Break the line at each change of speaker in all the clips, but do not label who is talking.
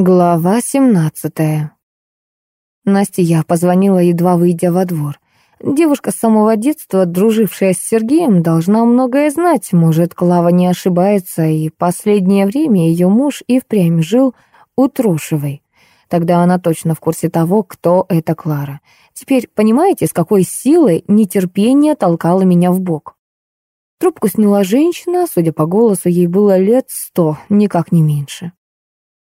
Глава семнадцатая. Насте я позвонила, едва выйдя во двор. Девушка с самого детства, дружившая с Сергеем, должна многое знать. Может, Клава не ошибается, и последнее время ее муж и впрямь жил у Трушевой. Тогда она точно в курсе того, кто это Клара. Теперь понимаете, с какой силой нетерпение толкало меня в бок? Трубку сняла женщина, судя по голосу, ей было лет сто, никак не меньше.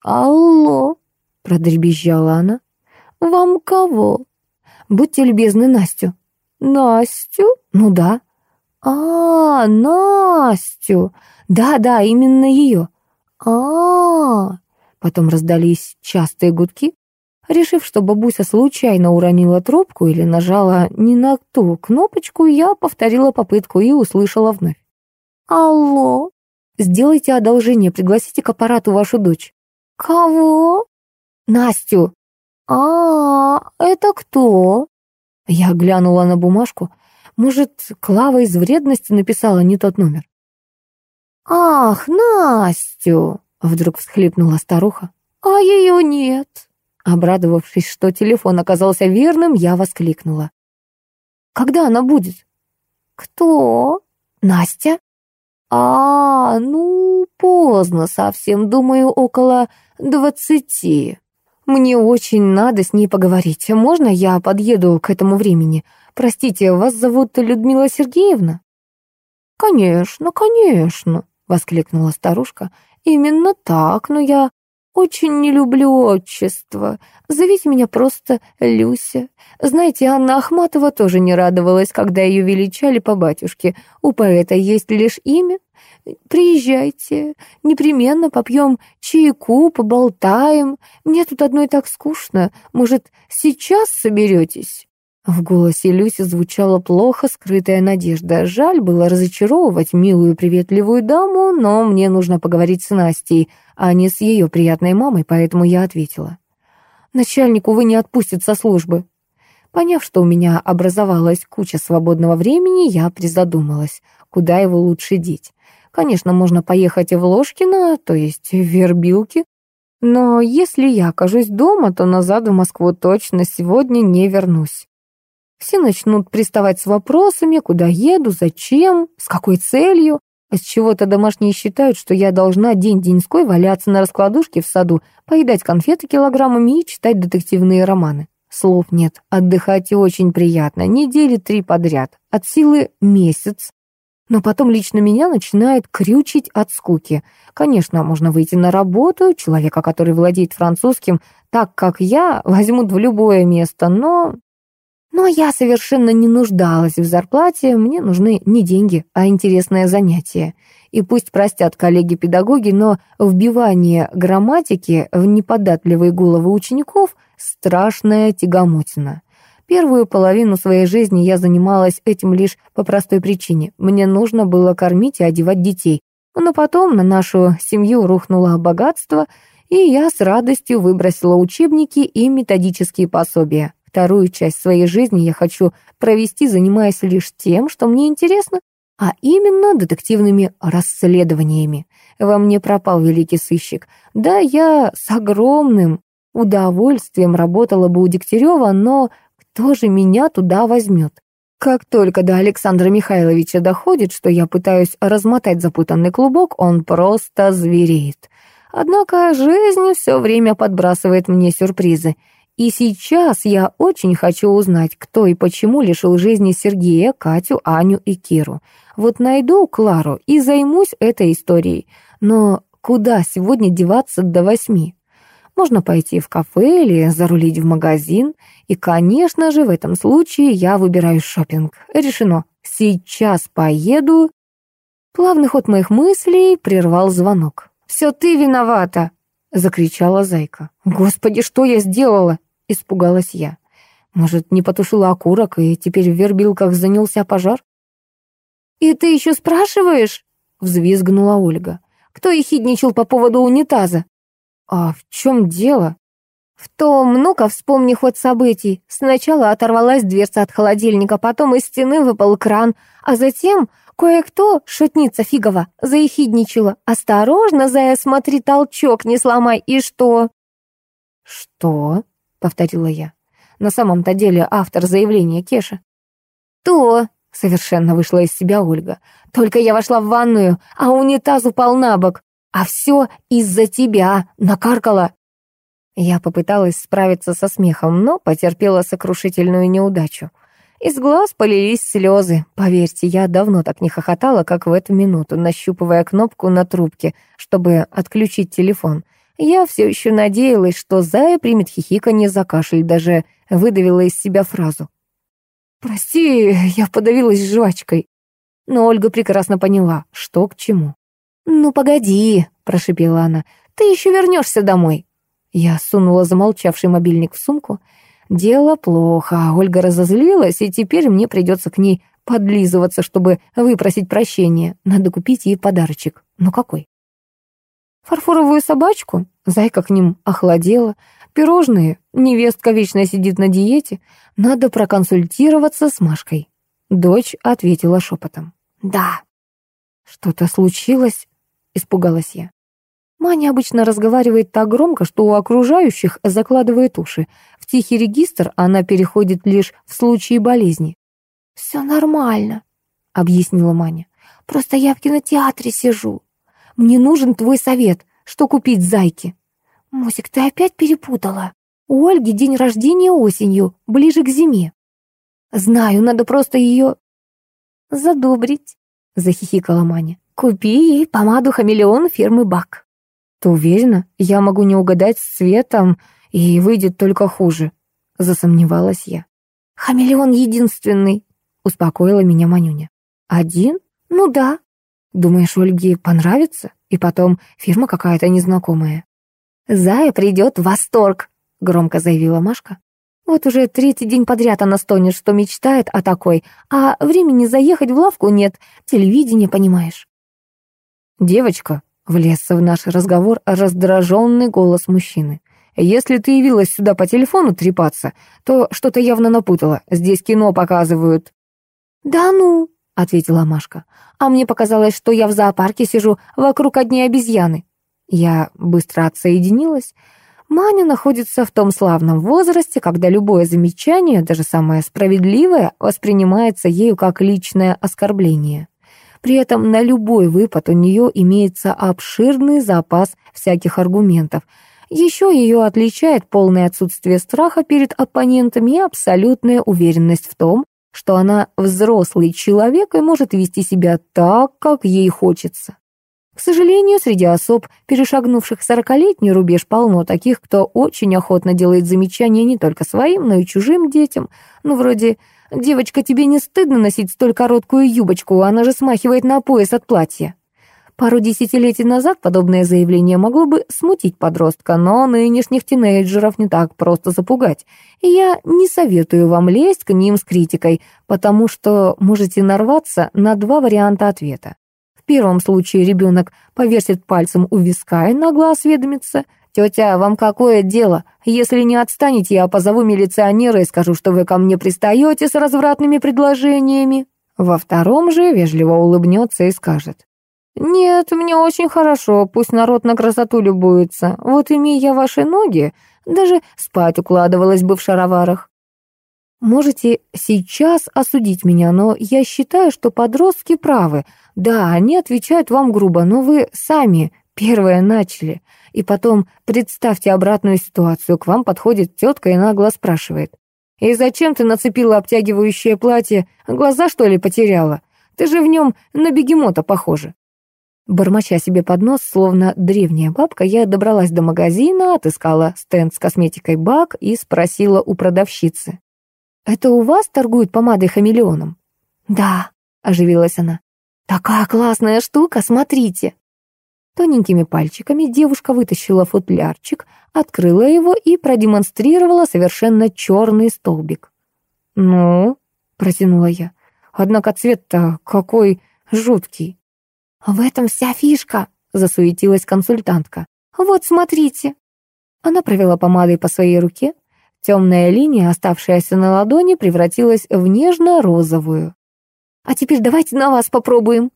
«Алло!» — продребезжала она. «Вам кого?» «Будьте любезны, Настю». «Настю? Ну да». «А, Настю! Да-да, именно ее». А, Потом раздались частые гудки. Решив, что бабуся случайно уронила трубку или нажала не на ту кнопочку, я повторила попытку и услышала вновь. «Алло, сделайте одолжение, пригласите к аппарату вашу дочь». «Кого?» «Настю». «А, это кто?» Я глянула на бумажку. Может, Клава из вредности написала не тот номер. «Ах, Настю!» — вдруг всхлипнула старуха. «А ее нет!» Обрадовавшись, что телефон оказался верным, я воскликнула. «Когда она будет?» «Кто?» «Настя?» «А, ну, поздно совсем, думаю, около двадцати. Мне очень надо с ней поговорить. Можно я подъеду к этому времени? Простите, вас зовут Людмила Сергеевна?» «Конечно, конечно», — воскликнула старушка. «Именно так, но я очень не люблю отчество. Зовите меня просто Люся. Знаете, Анна Ахматова тоже не радовалась, когда ее величали по батюшке. У поэта есть лишь имя. Приезжайте, непременно попьем чайку, поболтаем. Мне тут одной так скучно. Может, сейчас соберетесь?» В голосе Люси звучала плохо скрытая надежда. Жаль было разочаровывать милую приветливую даму, но мне нужно поговорить с Настей, а не с ее приятной мамой, поэтому я ответила. «Начальник, увы, не отпустит со службы». Поняв, что у меня образовалась куча свободного времени, я призадумалась, куда его лучше деть. Конечно, можно поехать в Ложкино, то есть в Вербилки, но если я окажусь дома, то назад в Москву точно сегодня не вернусь. Все начнут приставать с вопросами, куда еду, зачем, с какой целью. А с чего-то домашние считают, что я должна день-деньской валяться на раскладушке в саду, поедать конфеты килограммами и читать детективные романы. Слов нет, отдыхать очень приятно, недели три подряд, от силы месяц. Но потом лично меня начинает крючить от скуки. Конечно, можно выйти на работу, человека, который владеет французским, так как я, возьмут в любое место, но но я совершенно не нуждалась в зарплате, мне нужны не деньги, а интересное занятие. И пусть простят коллеги-педагоги, но вбивание грамматики в неподатливые головы учеников — страшная тягомотина. Первую половину своей жизни я занималась этим лишь по простой причине. Мне нужно было кормить и одевать детей. Но потом на нашу семью рухнуло богатство, и я с радостью выбросила учебники и методические пособия. Вторую часть своей жизни я хочу провести, занимаясь лишь тем, что мне интересно, а именно детективными расследованиями. Во мне пропал великий сыщик. Да, я с огромным удовольствием работала бы у Дегтярева, но кто же меня туда возьмет? Как только до Александра Михайловича доходит, что я пытаюсь размотать запутанный клубок, он просто звереет. Однако жизнь все время подбрасывает мне сюрпризы. И сейчас я очень хочу узнать, кто и почему лишил жизни Сергея, Катю, Аню и Киру. Вот найду Клару и займусь этой историей. Но куда сегодня деваться до восьми? Можно пойти в кафе или зарулить в магазин. И, конечно же, в этом случае я выбираю шопинг. Решено. Сейчас поеду. Плавный ход моих мыслей прервал звонок. «Все ты виновата!» — закричала Зайка. «Господи, что я сделала?» — испугалась я. «Может, не потушила окурок, и теперь в вербилках занялся пожар?» «И ты еще спрашиваешь?» — взвизгнула Ольга. «Кто ехидничал по поводу унитаза?» «А в чем дело?» «В том, ну-ка, вспомни ход событий. Сначала оторвалась дверца от холодильника, потом из стены выпал кран, а затем кое-кто, шутница фигова, заехидничала. «Осторожно, зая, смотри, толчок не сломай, и что?» «Что?» — повторила я. На самом-то деле автор заявления Кеша. «То!» — совершенно вышла из себя Ольга. «Только я вошла в ванную, а унитаз упал на бок. А все из-за тебя, накаркала». Я попыталась справиться со смехом, но потерпела сокрушительную неудачу. Из глаз полились слезы. Поверьте, я давно так не хохотала, как в эту минуту, нащупывая кнопку на трубке, чтобы отключить телефон. Я все еще надеялась, что Зая примет хихиканье за кашель, даже выдавила из себя фразу. «Прости, я подавилась жвачкой». Но Ольга прекрасно поняла, что к чему. «Ну, погоди», — прошипела она, — «ты еще вернешься домой». Я сунула замолчавший мобильник в сумку. Дело плохо, Ольга разозлилась, и теперь мне придется к ней подлизываться, чтобы выпросить прощения. Надо купить ей подарочек. Ну какой? Фарфоровую собачку? Зайка к ним охладела. Пирожные? Невестка вечно сидит на диете. Надо проконсультироваться с Машкой. Дочь ответила шепотом. «Да». «Что-то случилось?» — испугалась я. Маня обычно разговаривает так громко, что у окружающих закладывает уши. В тихий регистр она переходит лишь в случае болезни. «Все нормально», — объяснила Маня. «Просто я в кинотеатре сижу. Мне нужен твой совет, что купить зайке». «Мусик, ты опять перепутала. У Ольги день рождения осенью, ближе к зиме». «Знаю, надо просто ее...» «Задобрить», — захихикала Маня. «Купи ей помаду хамелеон фирмы Бак». «Ты уверена? Я могу не угадать с цветом, и выйдет только хуже», — засомневалась я. «Хамелеон единственный», — успокоила меня Манюня. «Один? Ну да». «Думаешь, Ольге понравится? И потом фирма какая-то незнакомая». «Зая придет в восторг», — громко заявила Машка. «Вот уже третий день подряд она стонет, что мечтает о такой, а времени заехать в лавку нет, телевидение, понимаешь». «Девочка, Влез в наш разговор раздраженный голос мужчины. «Если ты явилась сюда по телефону трепаться, то что-то явно напутала. Здесь кино показывают». «Да ну», — ответила Машка. «А мне показалось, что я в зоопарке сижу вокруг одни обезьяны». Я быстро отсоединилась. Маня находится в том славном возрасте, когда любое замечание, даже самое справедливое, воспринимается ею как личное оскорбление. При этом на любой выпад у нее имеется обширный запас всяких аргументов. Еще ее отличает полное отсутствие страха перед оппонентами и абсолютная уверенность в том, что она взрослый человек и может вести себя так, как ей хочется. К сожалению, среди особ, перешагнувших сорокалетний рубеж, полно таких, кто очень охотно делает замечания не только своим, но и чужим детям, ну, вроде «Девочка, тебе не стыдно носить столь короткую юбочку? Она же смахивает на пояс от платья». Пару десятилетий назад подобное заявление могло бы смутить подростка, но нынешних тинейджеров не так просто запугать. И я не советую вам лезть к ним с критикой, потому что можете нарваться на два варианта ответа. В первом случае ребенок повесит пальцем у виска и нагло осведомится, «Тетя, вам какое дело? Если не отстанете, я позову милиционера и скажу, что вы ко мне пристаете с развратными предложениями». Во втором же вежливо улыбнется и скажет. «Нет, мне очень хорошо, пусть народ на красоту любуется. Вот имея ваши ноги, даже спать укладывалась бы в шароварах». Можете сейчас осудить меня, но я считаю, что подростки правы. Да, они отвечают вам грубо, но вы сами первые начали. И потом представьте обратную ситуацию. К вам подходит тетка и нагло спрашивает. «И зачем ты нацепила обтягивающее платье? Глаза, что ли, потеряла? Ты же в нем на бегемота похожа». Бормоча себе под нос, словно древняя бабка, я добралась до магазина, отыскала стенд с косметикой Бак и спросила у продавщицы. «Это у вас торгуют помадой хамелеоном?» «Да», — оживилась она. «Такая классная штука, смотрите!» Тоненькими пальчиками девушка вытащила футлярчик, открыла его и продемонстрировала совершенно черный столбик. «Ну?» — протянула я. «Однако цвет-то какой жуткий!» «В этом вся фишка!» — засуетилась консультантка. «Вот, смотрите!» Она провела помадой по своей руке. Темная линия, оставшаяся на ладони, превратилась в нежно-розовую. «А теперь давайте на вас попробуем!»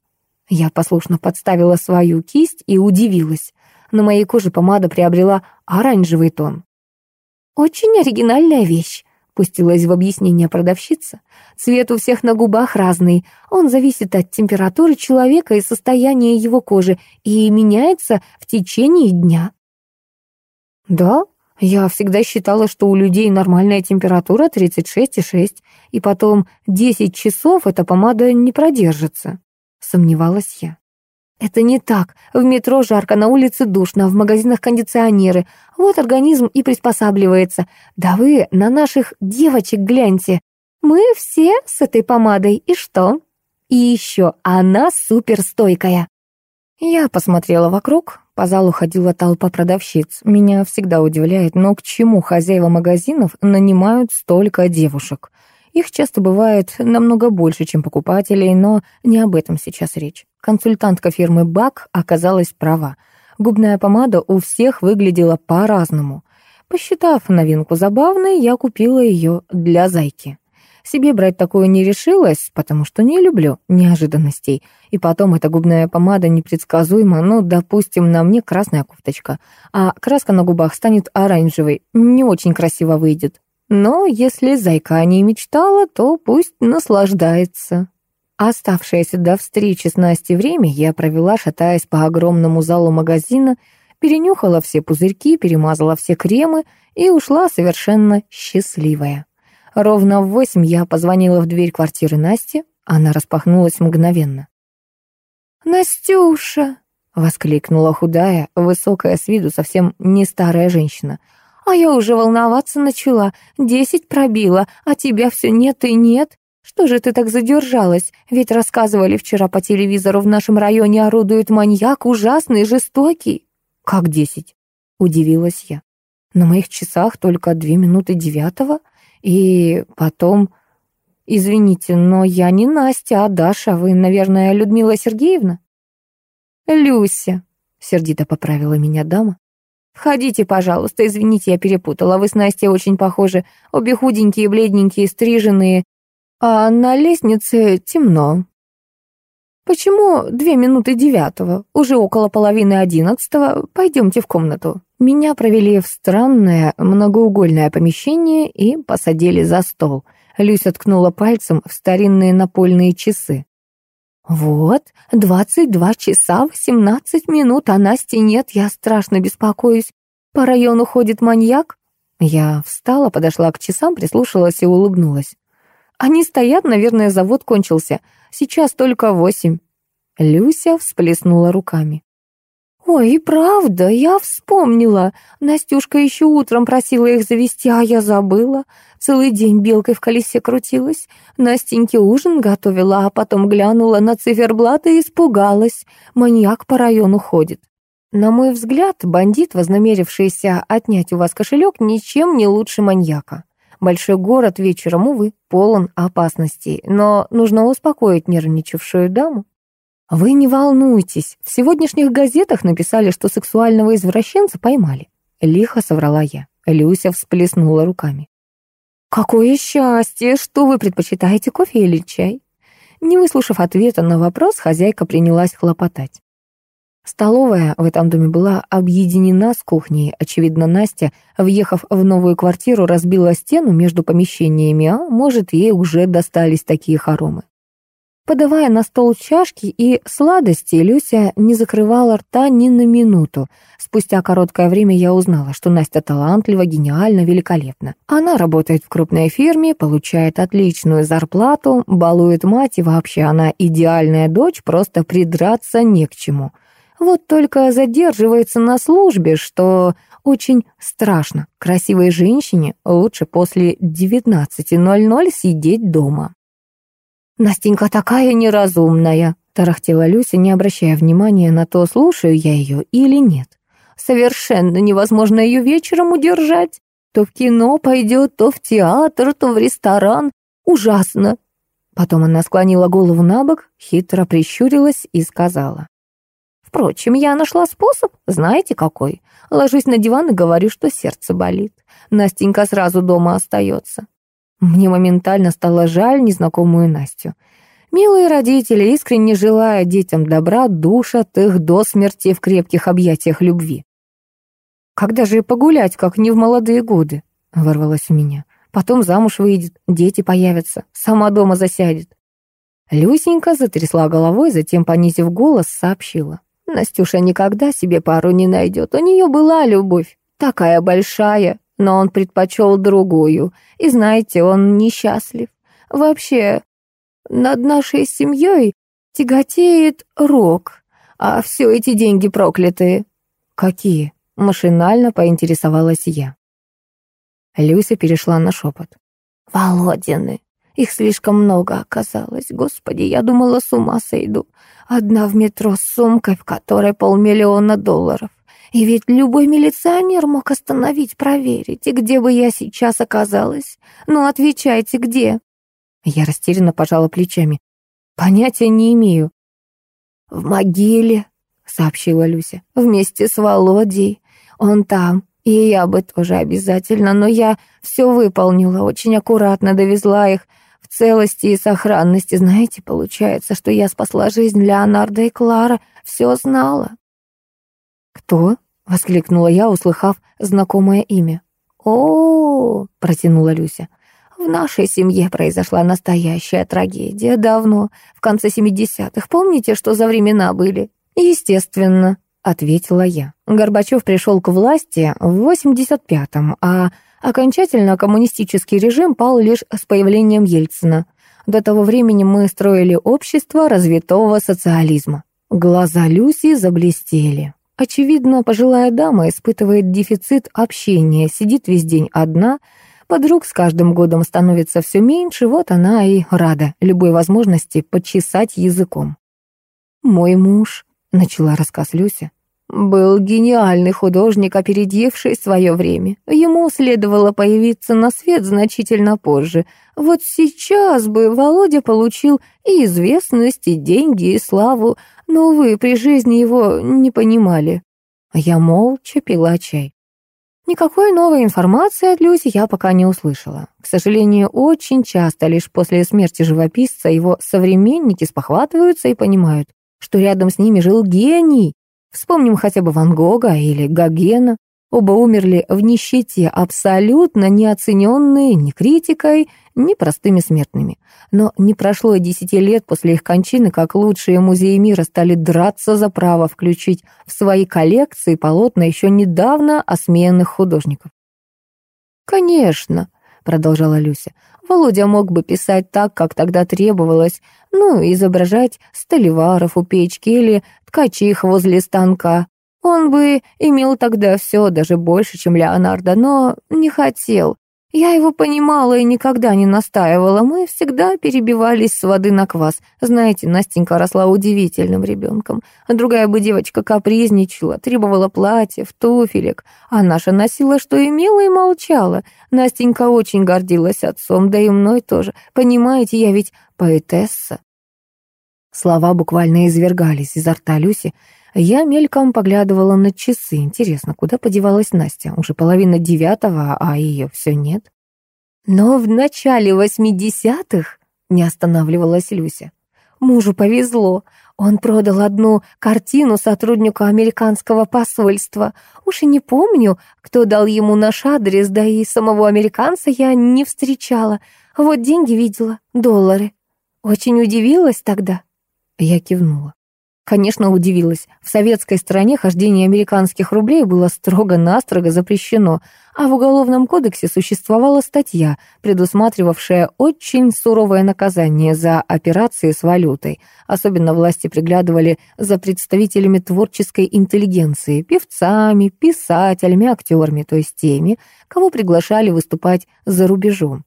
Я послушно подставила свою кисть и удивилась. На моей коже помада приобрела оранжевый тон. «Очень оригинальная вещь», — пустилась в объяснение продавщица. «Цвет у всех на губах разный. Он зависит от температуры человека и состояния его кожи и меняется в течение дня». «Да, я всегда считала, что у людей нормальная температура 36,6, и потом 10 часов эта помада не продержится», — сомневалась я. Это не так. В метро жарко, на улице душно, в магазинах кондиционеры. Вот организм и приспосабливается. Да вы на наших девочек гляньте. Мы все с этой помадой, и что? И еще она суперстойкая. Я посмотрела вокруг, по залу ходила толпа продавщиц. Меня всегда удивляет, но к чему хозяева магазинов нанимают столько девушек? Их часто бывает намного больше, чем покупателей, но не об этом сейчас речь. Консультантка фирмы «Бак» оказалась права. Губная помада у всех выглядела по-разному. Посчитав новинку забавной, я купила ее для зайки. Себе брать такую не решилась, потому что не люблю неожиданностей. И потом эта губная помада непредсказуема, ну, допустим, на мне красная кофточка, а краска на губах станет оранжевой, не очень красиво выйдет. Но если зайка о ней мечтала, то пусть наслаждается. Оставшееся до встречи с Настей время я провела, шатаясь по огромному залу магазина, перенюхала все пузырьки, перемазала все кремы и ушла совершенно счастливая. Ровно в восемь я позвонила в дверь квартиры Насти, она распахнулась мгновенно. «Настюша!» — воскликнула худая, высокая с виду совсем не старая женщина — а я уже волноваться начала. Десять пробила, а тебя все нет и нет. Что же ты так задержалась? Ведь рассказывали вчера по телевизору, в нашем районе орудует маньяк, ужасный, жестокий. Как десять? Удивилась я. На моих часах только две минуты девятого. И потом... Извините, но я не Настя, а Даша. Вы, наверное, Людмила Сергеевна? Люся, сердито поправила меня дама. «Входите, пожалуйста, извините, я перепутала. Вы с Настей очень похожи. Обе худенькие, бледненькие, стриженные. А на лестнице темно». «Почему две минуты девятого? Уже около половины одиннадцатого. Пойдемте в комнату». Меня провели в странное многоугольное помещение и посадили за стол. Люся ткнула пальцем в старинные напольные часы. «Вот, двадцать два часа восемнадцать минут, а Насти нет, я страшно беспокоюсь. По району ходит маньяк?» Я встала, подошла к часам, прислушалась и улыбнулась. «Они стоят, наверное, завод кончился. Сейчас только восемь». Люся всплеснула руками. «Ой, правда, я вспомнила. Настюшка еще утром просила их завести, а я забыла. Целый день белкой в колесе крутилась. Настеньке ужин готовила, а потом глянула на циферблат и испугалась. Маньяк по району ходит. На мой взгляд, бандит, вознамерившийся отнять у вас кошелек, ничем не лучше маньяка. Большой город вечером, увы, полон опасностей, но нужно успокоить нервничавшую даму. «Вы не волнуйтесь, в сегодняшних газетах написали, что сексуального извращенца поймали». Лихо соврала я. Люся всплеснула руками. «Какое счастье! Что вы предпочитаете, кофе или чай?» Не выслушав ответа на вопрос, хозяйка принялась хлопотать. Столовая в этом доме была объединена с кухней. Очевидно, Настя, въехав в новую квартиру, разбила стену между помещениями, а может, ей уже достались такие хоромы. Подавая на стол чашки и сладости, Люся не закрывала рта ни на минуту. Спустя короткое время я узнала, что Настя талантлива, гениальна, великолепна. Она работает в крупной фирме, получает отличную зарплату, балует мать, и вообще она идеальная дочь, просто придраться не к чему. Вот только задерживается на службе, что очень страшно. Красивой женщине лучше после 19.00 сидеть дома. «Настенька такая неразумная», — тарахтела Люся, не обращая внимания на то, слушаю я ее или нет. «Совершенно невозможно ее вечером удержать. То в кино пойдет, то в театр, то в ресторан. Ужасно!» Потом она склонила голову на бок, хитро прищурилась и сказала. «Впрочем, я нашла способ, знаете какой? Ложусь на диван и говорю, что сердце болит. Настенька сразу дома остается. Мне моментально стало жаль незнакомую Настю. Милые родители, искренне желая детям добра, душат их до смерти в крепких объятиях любви. Когда же погулять, как не в молодые годы? — вырвалось у меня. «Потом замуж выйдет, дети появятся, сама дома засядет». Люсенька затрясла головой, затем, понизив голос, сообщила. «Настюша никогда себе пару не найдет. У нее была любовь, такая большая, но он предпочел другую. И знаете, он несчастлив. Вообще, над нашей семьей тяготеет рок, а все эти деньги проклятые». «Какие?» — машинально поинтересовалась я. Люся перешла на шепот. «Володины. Их слишком много оказалось. Господи, я думала, с ума сойду. Одна в метро с сумкой, в которой полмиллиона долларов. И ведь любой милиционер мог остановить, проверить. И где бы я сейчас оказалась? Ну, отвечайте, где?» Я растерянно пожала плечами. «Понятия не имею». «В могиле», — сообщила Люся, — «вместе с Володей. Он там, и я бы тоже обязательно, но я все выполнила, очень аккуратно довезла их целости и сохранности. Знаете, получается, что я спасла жизнь Леонардо и Клара, все знала. «Кто?» — воскликнула я, услыхав знакомое имя. о, -о, -о протянула Люся. «В нашей семье произошла настоящая трагедия давно, в конце семидесятых. Помните, что за времена были?» «Естественно», — ответила я. Горбачев пришел к власти в 85-м, а окончательно коммунистический режим пал лишь с появлением Ельцина. До того времени мы строили общество развитого социализма. Глаза Люси заблестели. Очевидно, пожилая дама испытывает дефицит общения, сидит весь день одна, подруг с каждым годом становится все меньше, вот она и рада любой возможности почесать языком. «Мой муж», — начала рассказ Люся, был гениальный художник, опередивший свое время. Ему следовало появиться на свет значительно позже. Вот сейчас бы Володя получил и известность, и деньги, и славу, но вы при жизни его не понимали. Я молча пила чай. Никакой новой информации от Люси я пока не услышала. К сожалению, очень часто лишь после смерти живописца его современники спохватываются и понимают, что рядом с ними жил гений, Вспомним хотя бы Ван Гога или Гогена. Оба умерли в нищете, абсолютно неоцененные ни критикой, ни простыми смертными. Но не прошло и десяти лет после их кончины, как лучшие музеи мира стали драться за право включить в свои коллекции полотна еще недавно осмеянных художников. «Конечно», — продолжала Люся, Володя мог бы писать так, как тогда требовалось, ну, изображать столеваров у печки или ткачих возле станка. Он бы имел тогда все, даже больше, чем Леонардо, но не хотел. Я его понимала и никогда не настаивала. Мы всегда перебивались с воды на квас. Знаете, Настенька росла удивительным ребенком. Другая бы девочка капризничала, требовала платьев, туфелек. А наша носила, что имела, и молчала. Настенька очень гордилась отцом, да и мной тоже. Понимаете, я ведь поэтесса. Слова буквально извергались изо рта Люси. Я мельком поглядывала на часы. Интересно, куда подевалась Настя? Уже половина девятого, а ее все нет. Но в начале восьмидесятых не останавливалась Люся. Мужу повезло. Он продал одну картину сотруднику американского посольства. Уж и не помню, кто дал ему наш адрес, да и самого американца я не встречала. Вот деньги видела, доллары. Очень удивилась тогда. Я кивнула. Конечно, удивилась. В советской стране хождение американских рублей было строго-настрого запрещено, а в Уголовном кодексе существовала статья, предусматривавшая очень суровое наказание за операции с валютой. Особенно власти приглядывали за представителями творческой интеллигенции, певцами, писателями, актерами, то есть теми, кого приглашали выступать за рубежом.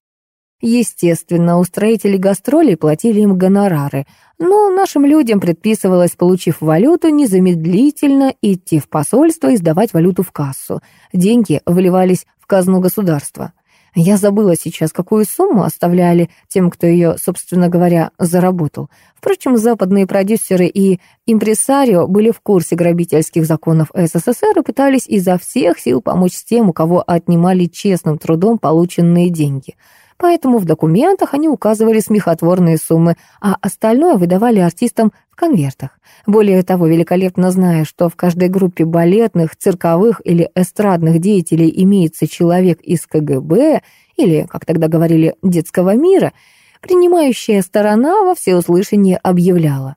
Естественно, устроители гастролей платили им гонорары, но нашим людям предписывалось, получив валюту, незамедлительно идти в посольство и сдавать валюту в кассу. Деньги выливались в казну государства. Я забыла сейчас, какую сумму оставляли тем, кто ее, собственно говоря, заработал. Впрочем, западные продюсеры и импресарио были в курсе грабительских законов СССР и пытались изо всех сил помочь тем, у кого отнимали честным трудом полученные деньги – Поэтому в документах они указывали смехотворные суммы, а остальное выдавали артистам в конвертах. Более того, великолепно зная, что в каждой группе балетных, цирковых или эстрадных деятелей имеется человек из КГБ или, как тогда говорили, детского мира, принимающая сторона во всеуслышание объявляла.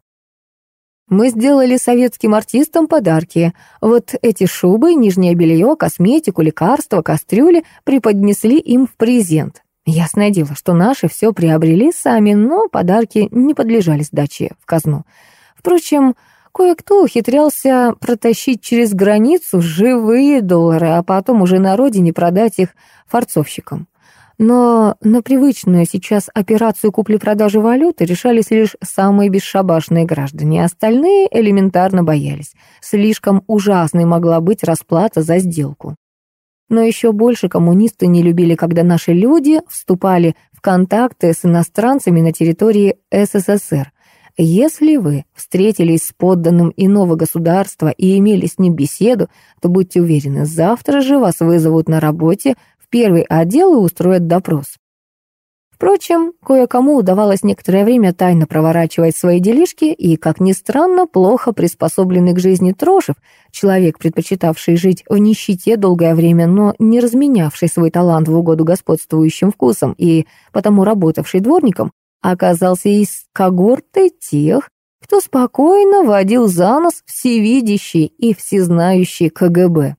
Мы сделали советским артистам подарки. Вот эти шубы, нижнее белье, косметику, лекарства, кастрюли преподнесли им в презент. Ясное дело, что наши все приобрели сами, но подарки не подлежали сдаче в казну. Впрочем, кое-кто ухитрялся протащить через границу живые доллары, а потом уже на родине продать их форцовщикам. Но на привычную сейчас операцию купли-продажи валюты решались лишь самые бесшабашные граждане, остальные элементарно боялись. Слишком ужасной могла быть расплата за сделку. Но еще больше коммунисты не любили, когда наши люди вступали в контакты с иностранцами на территории СССР. Если вы встретились с подданным иного государства и имели с ним беседу, то будьте уверены, завтра же вас вызовут на работе в первый отдел и устроят допрос. Впрочем, кое-кому удавалось некоторое время тайно проворачивать свои делишки, и, как ни странно, плохо приспособленный к жизни Трошев, человек, предпочитавший жить в нищете долгое время, но не разменявший свой талант в угоду господствующим вкусам и потому работавший дворником, оказался из когорты тех, кто спокойно водил за нос всевидящий и всезнающий КГБ.